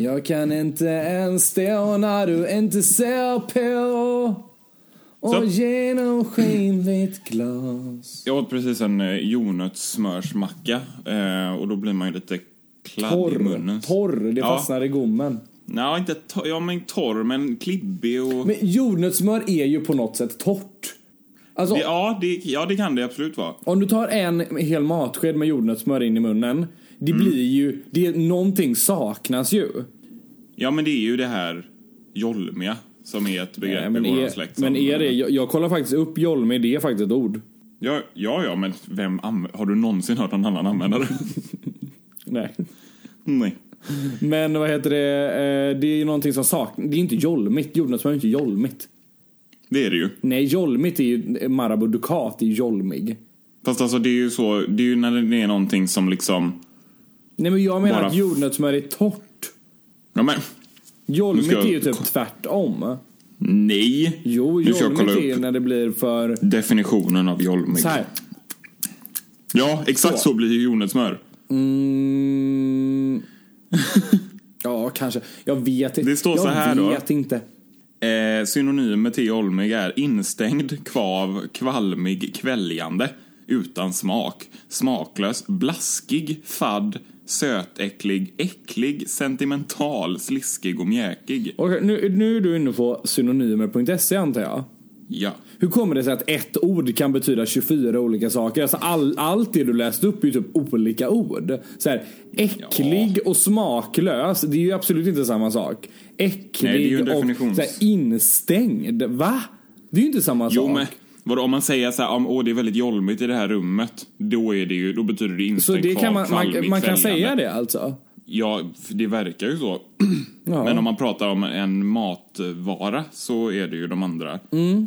Jag kan inte ens stå när du inte ser på. Och Så. genomskinligt glas. Jag åt precis en eh, jordnötssmörsmacka eh, och då blir man ju lite kladd i munnen. Torr, det Ja. fastnar i gommen. Nej, inte torr, ja men torr men klibbig och... Men jordnötssmör är ju på något sätt torrt. Alltså, Det, ja, det, ja, det kan det absolut vara. om du tar en hel matsked med jordnötssmör in i munnen. Det Mm. blir ju, det, någonting saknas ju. Ja, men det är ju det här jolmiga som är ett begrepp Nej, men i vår släkt. men är det, jag, jag kollar faktiskt upp jolme, det är faktiskt ett ord. Ja, ja, ja, men vem har du någonsin hört någon annan använda det? Nej. Nej. Men vad heter det, eh, det är ju någonting som saknas. Det är inte jolmigt, jordnötssmör är inte jolmigt. Det är det ju. Nej, jolmigt är ju Marabou Ducat, är jolmig. Fast alltså det är ju så, det är ju när det är någonting som liksom... Nej men jag menar Bara att jordnötssmör är torrt. Ja, men Jolmigt jag- är ju typ tvärtom. nej. Jo, jag jolmigt är när det blir för... definitionen av jolmig. Så här. Ja, exakt så, Så. blir ju jordnötssmör. Mm, ja, kanske. Jag vet inte. Det står jag så här då. vet inte. Eh, synonymer till jolmig är instängd, kvav, kvalmig, kväljande, utan smak, smaklös, blaskig, fadd, sötäcklig, äcklig, sentimental, sliskig och mjäkig. Okej, nu, nu är du inne på synonymer.se antar jag. Ja. Hur kommer det sig att ett ord kan betyda 24 olika saker? Alltså all, allt det du läste upp är ju typ olika ord. Så här, äcklig och smaklös, det är ju absolut inte samma sak. Äcklig Nej, det är ju en och så här, instängd, va? Det är ju inte samma Jo sak. men, vadå, om man säger så här, om, åh det är väldigt jolmigt i det här rummet, då är det ju, då betyder det Så instängd, det kan man, man, man kan säga det alltså? Ja, det verkar ju så. Ja. Men om man pratar om en matvara så är det ju de andra. Kanske. Mm.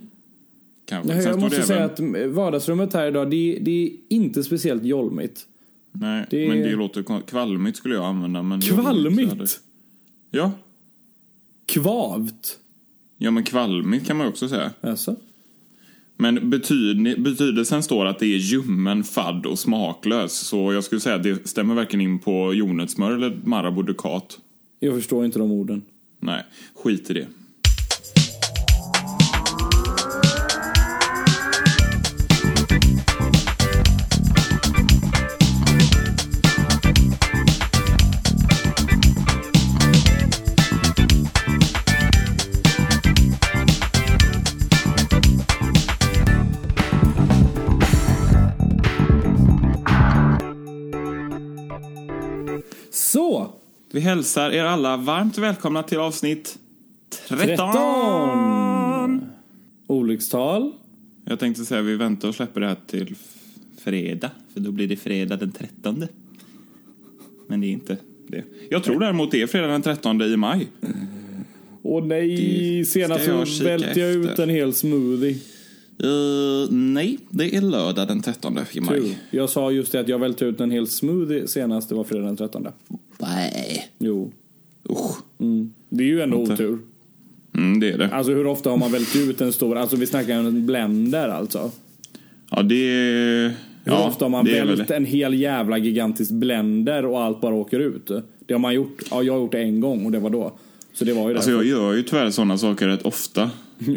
Jag, Sen jag måste det säga även- att vardagsrummet här idag, det, det är inte speciellt jolmigt. Nej, det- men det låter kvalmigt skulle jag använda. Men inte Kvalmigt? Ja. Kvavt? ja, men kvalmigt kan man också säga. Alltså? Men betyd, betydelsen står att det är ljummen, fadd och smaklös. Så jag skulle säga att det stämmer varken in på jordnötssmör eller Marabou Ducat. Jag förstår inte de orden. Nej, skit i det. Vi hälsar er alla varmt välkomna till avsnitt 13! 13! Olyckstal. Jag tänkte säga att vi väntar och släpper det här till fredag, för då blir det fredag den 13. Men det är inte det. Jag tror däremot det är fredag den 13 i maj. Åh nej, Det senast så välte jag ut en hel smoothie. Uh, nej, det är lördag den 13 i Tur. maj. Jag sa just det att jag välte ut en hel smoothie senast det var fredag den 13. Nej. Jo. Usch. Det är ju ändå Inte. otur. Mm, det är det. Alltså hur ofta har man vält ut en stor, alltså vi snackar en blender alltså. Ja, det är... Hur Ja, ofta har man vält en hel jävla gigantisk blender och allt bara åker ut? Det har man gjort, ja jag har gjort det en gång och det var då. Så det var ju Alltså därför. jag gör ju tyvärr sådana saker rätt ofta.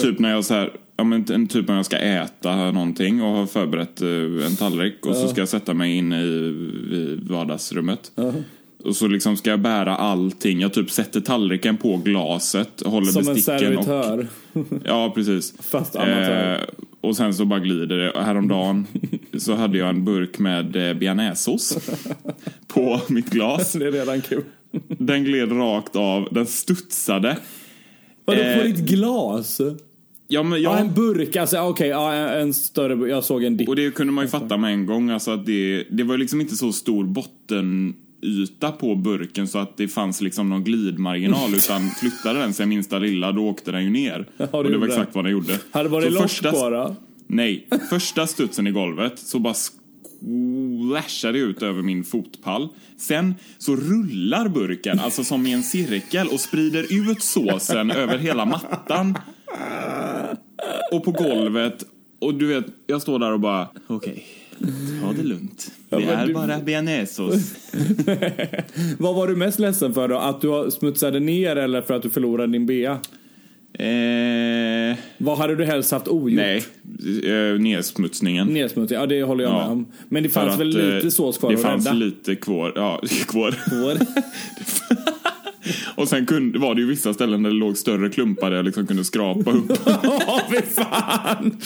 Typ när jag så här, ja men en- typ när jag ska äta någonting och har förberett eh, en tallrik och så ska jag sätta mig inne i, i vardagsrummet. Och så liksom ska jag bära allting. Jag typ sätter tallriken på glaset, håller Som en besticken och... servitör. Ja, precis. Fast amatör. Eh, och sen så bara glider det. Häromdagen så hade jag en burk med eh, bearnaisesås på mitt glas. det är redan kul. Den gled rakt av, den studsade. Vadå Eh, på ditt glas? Ja, men Ja, jag, en burk, alltså okej, ja, en större burk. Jag såg en dipp. Och det kunde man ju fatta med en gång. Alltså att det, det var liksom inte så stor bottenyta på burken så att det fanns liksom någon glidmarginal. utan flyttade den sig minsta lilla, då åkte den ju ner. det och det var exakt vad den gjorde. Hade det varit lock första- bara? Nej, första studsen i golvet så bara splashade det ut över min fotpall. Sen så rullar burken, alltså som i en cirkel och sprider ut såsen över hela mattan. Och på golvet. Och du vet, jag står där och bara, okej. Ta det lugnt. Det är du- bara bearnaisesås. Vad var du mest ledsen för då? Att du smutsade ner eller för att du förlorade din bea? Eh, Vad hade du helst haft ogjort? nej, eh, nedsmutsningen. Nedsmutsning, ja det håller jag Ja. med om. Men det fanns väl att, eh, lite sås kvar Det att fanns rädda? lite kvar. Ja, kvar. Kvar. Och sen kunde, var det ju vissa ställen där det låg större klumpar där jag liksom kunde skrapa upp. Ja, fy fan!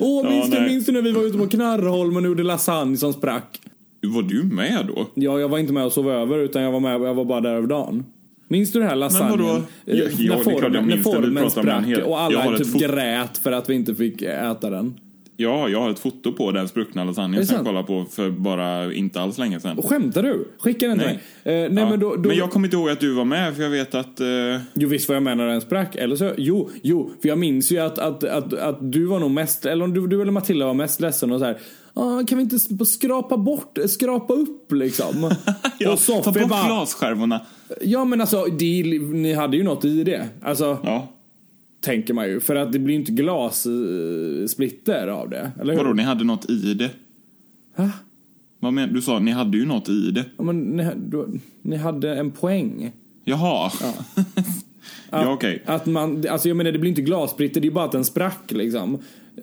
Åh, Ja, minns, du, nej. minns du när vi var ute på Knarrholmen och gjorde lasagne som sprack? Var du med då? Ja, jag var inte med och sov över utan jag var med, jag var bara där över dagen. Minns du det här lasagnen? vadå? Eh, Ja, ja, det är när formen, när formen den sprack och alla typ grät för att vi inte fick äta den. Ja, jag har ett foto på den spruckna lasagnen som jag kollade på för bara inte alls länge sedan. Och skämtar du? Skicka den till Nej. mig. Eh, nej Ja. men då, då, men jag kommer inte ihåg att du var med för jag vet att... Eh, Jo visst var jag med när den sprack. Eller så, jo, jo, för jag minns ju att, att, att, att du var nog mest, eller du, du eller Matilda var mest ledsen och så här. Ah, kan vi inte skrapa bort, skrapa upp liksom? ja, och Sofie ta bort bara, glasskärvorna. ja men alltså det, ni hade ju något i det. Alltså, Ja. Tänker man ju. För att det blir ju inte glassplitter av det. Eller hur? Vadå, ni hade något i det? Va? Vad men, du sa ni hade ju något i det. Ja, men ni, du, ni hade en poäng. Jaha. Ja, okej. Att man, alltså jag menar det blir inte glassplitter, det är bara att den sprack liksom.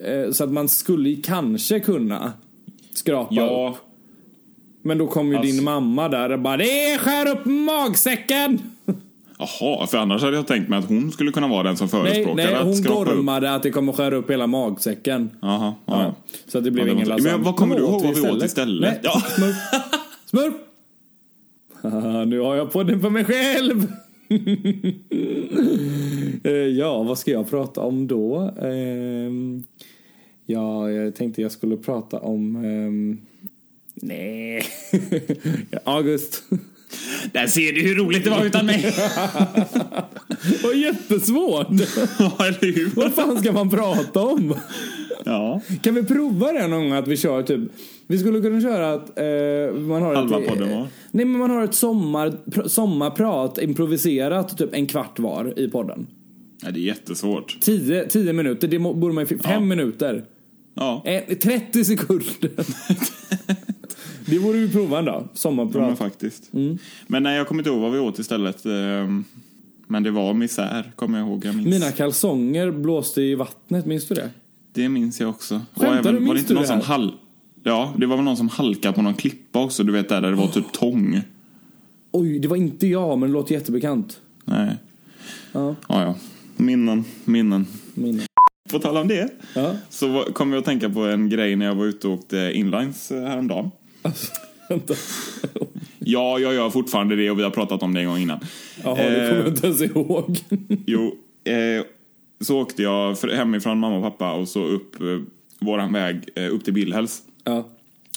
Eh, Så att man skulle kanske kunna skrapa upp. Ja, Men då kom ju Alltså- din mamma där och bara det skär upp magsäcken! Jaha, för annars hade jag tänkt mig att hon skulle kunna vara den som Nej, förespråkade nej att hon upp. gormade att det kommer skära upp hela magsäcken. Jaha, Ja. ja. Så att det blev Ja, ingen lasagne. Men vad kommer du ihåg vad vi åt istället? Nej, smurf. Smurf! Nu har jag podden för mig själv! Eh, ja, vad ska jag prata om då? Ehm, ja, jag tänkte jag skulle prata om... ehm, nej. August. Där ser du hur roligt det var utan mig. Var jättesvårt. ja, eller hur? Vad fan ska man prata om? Ja. Kan vi prova det någon gång att vi kör typ Vi skulle kunna köra att eh, man har Halva ett, podden var. Nej men man har ett sommar, pr- sommarprat improviserat typ en kvart var i podden. Nej, det är jättesvårt. 10, 10 minuter, det borde man ju... 5 Ja. minuter. Ja, Eh, 30 sekunder. det borde vi prova en dag. ja men Sommarprat. faktiskt. Mm. Men nej, jag kommer inte ihåg vad vi åt istället. ehm, Men det var misär, kommer jag ihåg. Jag. Mina kalsonger blåste i vattnet, minns du det? Det minns jag också. Skämtar du? var Minns det inte du någon det som hall... Ja, det var väl någon som halkade på någon klippa också, du vet där, där det var typ tång. Oj, det var inte jag, men det låter jättebekant. Nej. Ja, Ja, ja. Minnen, minnen. minne. På tal om det, Ja. så var- kom jag att tänka på en grej när jag var ute och åkte inlines eh, häromdagen. Alltså, vänta. Ja, jag gör fortfarande det och vi har pratat om det en gång innan. Jaha, det kommer Eh, jag inte ens ihåg. Jo, eh, så åkte jag hemifrån mamma och pappa och så upp eh, våran väg eh, upp till Billhälls. ja.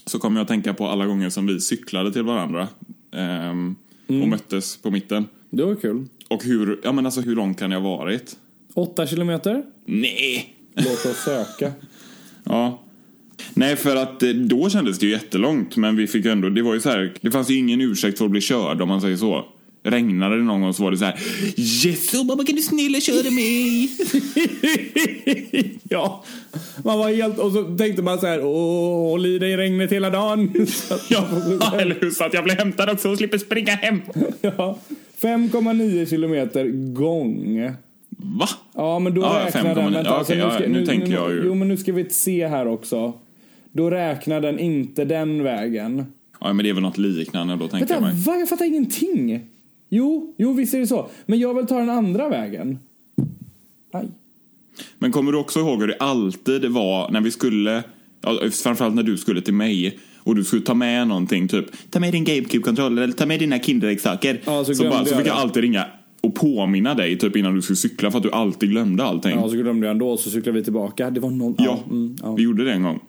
Så kom jag att tänka på alla gånger som vi cyklade till varandra ehm, Mm. och möttes på mitten. Det var kul. Och hur, ja men alltså hur långt kan det ha varit? Åtta kilometer? Nej! Låt oss söka. Ja. Nej, för att eh, då kändes det ju jättelångt, men vi fick ändå, det var ju så här, det fanns ju ingen ursäkt för att bli körd om man säger så. Regnade det någon gång så var det så här Yes, oh, mamma kan du snälla köra mig? ja. Man var helt... Och så tänkte man så här, åh, håll i dig i regnet hela dagen. Ja, eller hur? Så att jag blir hämtad också och slipper springa hem. ja. 5,9 kilometer gång. Va? Ja, men då Ja, räknar 5,9. den... Vänta, Ja, alltså, okej, ja, nu tänker jag ju- Jo, men nu ska vi se här också. Då räknar den inte den vägen. Ja, men det är väl något liknande då, tänker Vänta, jag mig. va? Jag fattar ingenting. Jo, jo, visst är det så. Men jag vill ta den andra vägen. Aj. Men kommer du också ihåg hur det alltid var när vi skulle, framförallt när du skulle till mig och du skulle ta med någonting, typ ta med din GameCube-kontroller eller ta med dina Kinderäggssaker. Ja, så så, bara, så fick jag alltid ringa och påminna dig typ innan du skulle cykla för att du alltid glömde allting. Ja, så glömde jag ändå och så cyklade vi tillbaka. Det var någon... Ja, mm, ja. vi gjorde det en gång.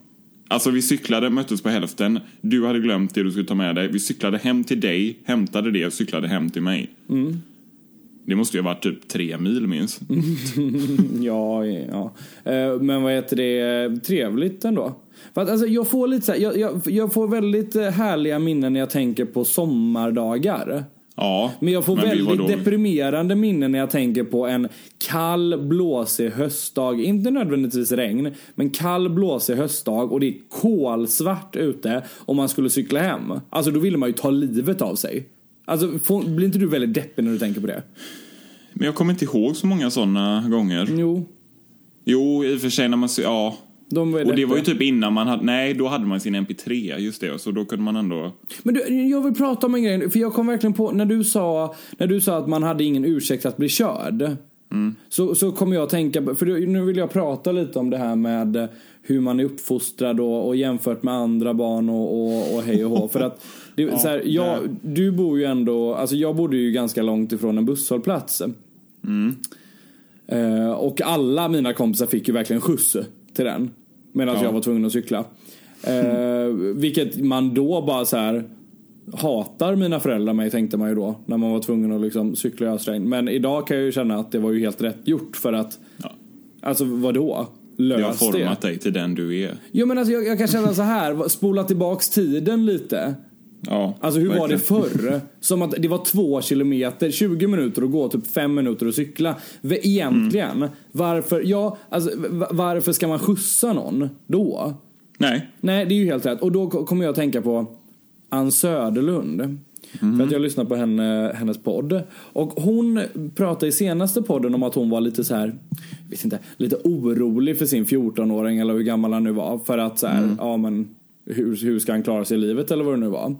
Alltså vi cyklade, möttes på hälften, du hade glömt det du skulle ta med dig. Vi cyklade hem till dig, hämtade det och cyklade hem till mig. Mm. Det måste ju ha varit typ tre mil minst. Ja, ja. Eh, Men vad heter det? Trevligt ändå. För att, alltså, jag får lite så här, jag, jag, jag får väldigt eh, härliga minnen när jag tänker på sommardagar. Ja, Men jag får var väldigt deprimerande minnen när jag tänker på en kall, blåsig höstdag. Inte nödvändigtvis regn, men kall, blåsig höstdag och det är kolsvart ute och man skulle cykla hem. Alltså då ville man ju ta livet av sig. Alltså får, blir inte du väldigt deppig när du tänker på det? Men jag kommer inte ihåg så många sådana gånger. Jo, Jo, i och för sig när man ja. De Och det var ju typ innan man hade, nej då hade man sin MP3, just det. Så då kunde man ändå, Men du, jag vill prata om en grej, för jag kom verkligen på, när du sa, när du sa att man hade ingen ursäkt att bli körd. Så, så kommer jag att tänka, för nu vill jag prata lite om det här med hur man är uppfostrad och, och jämfört med andra barn och, och, och hej och hå. För att, det, så här, jag, du bor ju ändå, alltså jag bodde ju ganska långt ifrån en busshållplats. Eh, och alla mina kompisar fick ju verkligen skjuts till den. Medan Ja. jag var tvungen att cykla. Eh, vilket man då bara så här hatar mina föräldrar mig tänkte man ju då. När man var tvungen att liksom cykla i ösregn. Men idag kan jag ju känna att det var ju helt rätt gjort för att Ja. Alltså vadå? det har Lös det. format dig till den du är. Jo men alltså jag, jag kan känna så här, spola tillbaks tiden lite. Ja, Alltså hur var det verkligen. förr? Som att det var två kilometer, 20 minuter att gå, typ fem minuter att cykla. Egentligen, Mm. varför, ja, alltså, varför ska man skjutsa någon då? Nej, Nej, det är ju helt rätt. Och då ko- kommer jag att tänka på Ann Söderlund. För att jag lyssnar på henne, hennes podd. Och hon pratade i senaste podden om att hon var lite så här, vet inte, lite orolig för sin 14-åring eller hur gammal han nu var. För att så här, ja men hur, hur ska han klara sig i livet eller vad det nu var.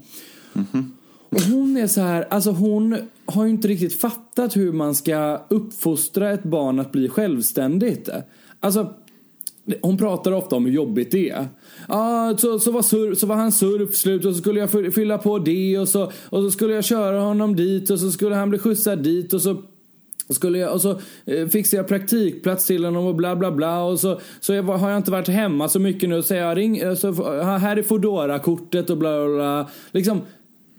Och hon är så här, alltså hon har ju inte riktigt fattat hur man ska uppfostra ett barn att bli självständigt. Alltså, hon pratar ofta om hur jobbigt det är. Ah, så, så, var surf, så var han surf slut och så skulle jag fylla på det och så, och så skulle jag köra honom dit och så skulle han bli skjutsad dit och så skulle jag, och så eh, fixade jag praktikplats till honom och bla bla bla och så, så jag, har jag inte varit hemma så mycket nu så jag ring, eh, så, eh, här är foodora kortet och bla bla bla. Liksom,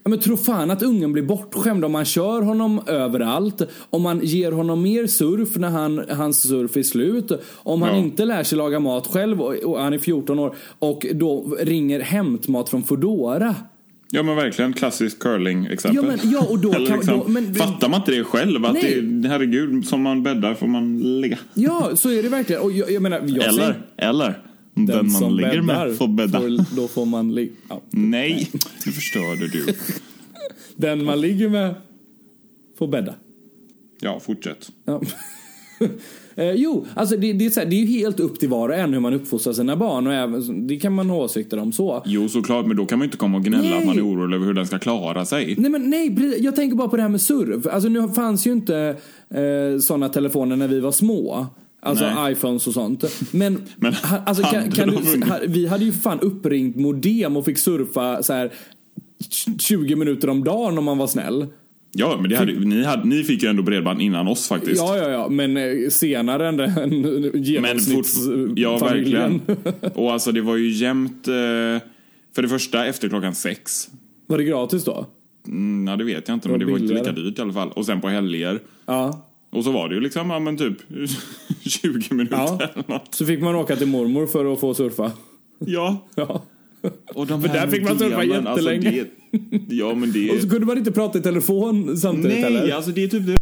Ja, men tro fan att ungen blir bortskämd om man kör honom överallt. Om man ger honom mer surf när han, hans surf är slut. Om han Ja. inte lär sig laga mat själv och, och han är 14 år och då ringer hämtmat från Foodora. Ja men verkligen klassisk curling-exempel. Ja, men- ja, och då Eller kan- liksom, då- men- fattar man inte det själv? Att Nej. det, herregud, som man bäddar får man ligga. Ja, så är det verkligen. Och jag, jag menar, jag Eller, eller, den, man ligger med får bädda. Får, då får man ligga... Ja. Nej, nu förstörde du. Den man ligger med får bädda. Ja, fortsätt. Ja. eh, jo, alltså det, det, är så här, det är ju helt upp till var och en hur man uppfostrar sina barn och även, det kan man ha åsikter om så. Jo, såklart, men då kan man ju inte komma och gnälla Nej. att man är orolig över hur den ska klara sig. Nej men nej, jag tänker bara på det här med surf. Alltså nu fanns ju inte eh, sådana telefoner när vi var små. Alltså Nej. iPhones och sånt. Men, Men ha, alltså, kan, kan du, ha, vi hade ju fan uppringt modem och fick surfa så här 20 minuter om dagen om man var snäll. Ja, men hade, ni, hade, ni fick ju ändå bredband innan oss faktiskt. Ja, ja, ja, men eh, senare än den genomsnittsfamiljen. ja, verkligen. Och alltså det var ju jämnt, eh, för det första efter klockan sex. Var det gratis då? Mm, ja, det vet jag inte, men Det var inte lika dyrt i alla fall. Och sen på helger. Ja. Och så var det ju liksom, ja men typ 20 minuter Ja. eller något. Så fick man åka till mormor för att få surfa. Ja. Ja. Och de För där fick man surfa modemen, jättelänge. Alltså det, ja, men det Och så kunde man inte prata i telefon samtidigt Nej, eller? alltså det är typ det